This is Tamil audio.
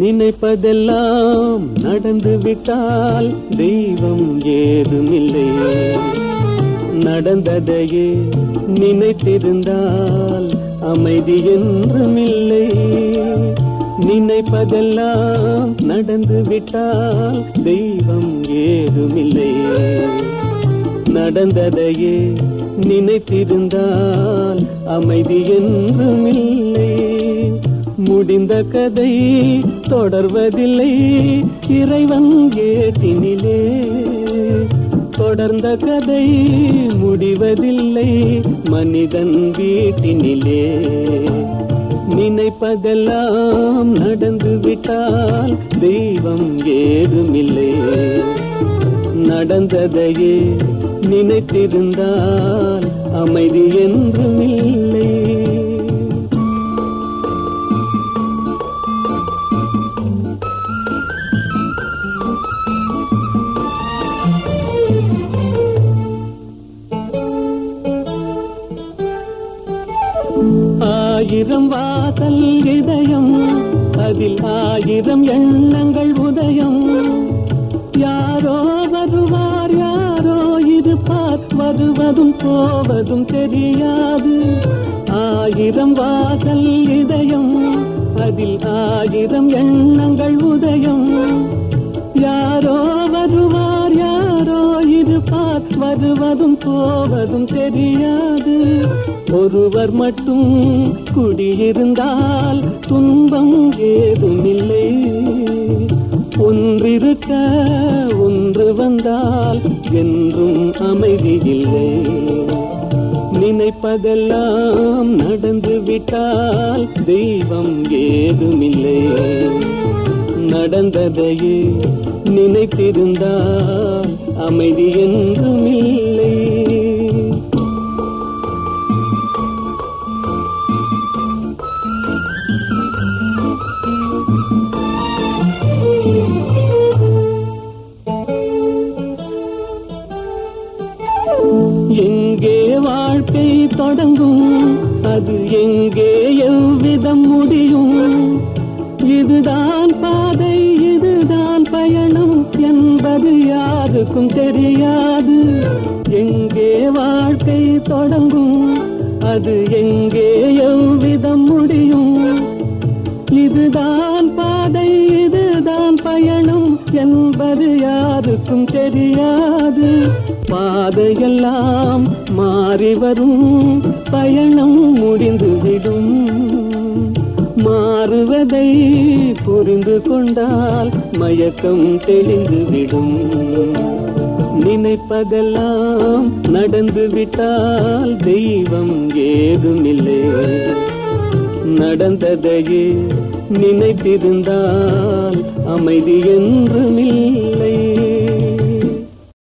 நினைப்பதெல்லாம் நடந்து விட்டால் தெய்வம் ஏதுமில்லை. நடந்ததையே நினைத்திருந்தால் அமைதி என்றுமில்லை. நினைப்பதெல்லாம் நடந்து விட்டால் தெய்வம் ஏதுமில்லை. நடந்ததையே நினைத்திருந்தால் அமைதி என்றுமில்லை. முடிந்த கதை தொடர்வதில்லை. இறைவன் ஏட்டினிலே தொடர்ந்த கதை முடிவதில்லை. மனிதன் வீட்டினிலே. நினைப்பதெல்லாம் நடந்து விட்டால் தெய்வம் ஏதுமில்லை. நடந்ததையே நினைத்திருந்தால் அமைதி என்றுமில்லை. ஆயிரம் வாசல் இதயம் அதில் ஆயிரம் எண்ணங்கள் உதயம். யாரோ வருவார் யாரோ இருப்பார் வருவதும் போவதும் தெரியாது. ஆயிரம் வாசல் இதயம் அதில் ஆயிரம் எண்ணங்கள் உதயம். யாரோ வருவார் யாரோ இருப்பார் வருவதும் போவதும் தெரியாது. ஒருவர் மட்டும் குடியிருந்தால் துன்பம் ஏதுமில்லை. ஒன்றிருக்க ஒன்று வந்தால் என்றும் அமைதி இல்லை. நினைப்பதெல்லாம் நடந்து விட்டால் தெய்வம் ஏதுமில்லை. நடந்ததையே நினைத்திருந்தால் அமைதி என்றும் இல்லை வாழ்க்கை தொடங்கும். அது எங்கே எவ்விதம் முடியும்? இதுதான் பாதை இதுதான் பயணம் என்பது யாருக்கும் தெரியாது. எங்கே வாழ்க்கை தொடங்கும்? அது எங்கே எவ்விதம் முடியும்? இதுதான் பாதை இதுதான் பயணம் என்பது யாருக்கும் தெரியாது. பாதையெல்லாம் மாறி வரும். பயணம் முடிந்துவிடும் மாறுவதை புரிந்து கொண்டால் மயக்கம் தெளிந்துவிடும் நினைப்பதெல்லாம் நடந்து விட்டால் தெய்வம் ஏதுமில்லை. நடந்ததையே நினைத்திருந்தால் அமைதி என்றுமில்லை.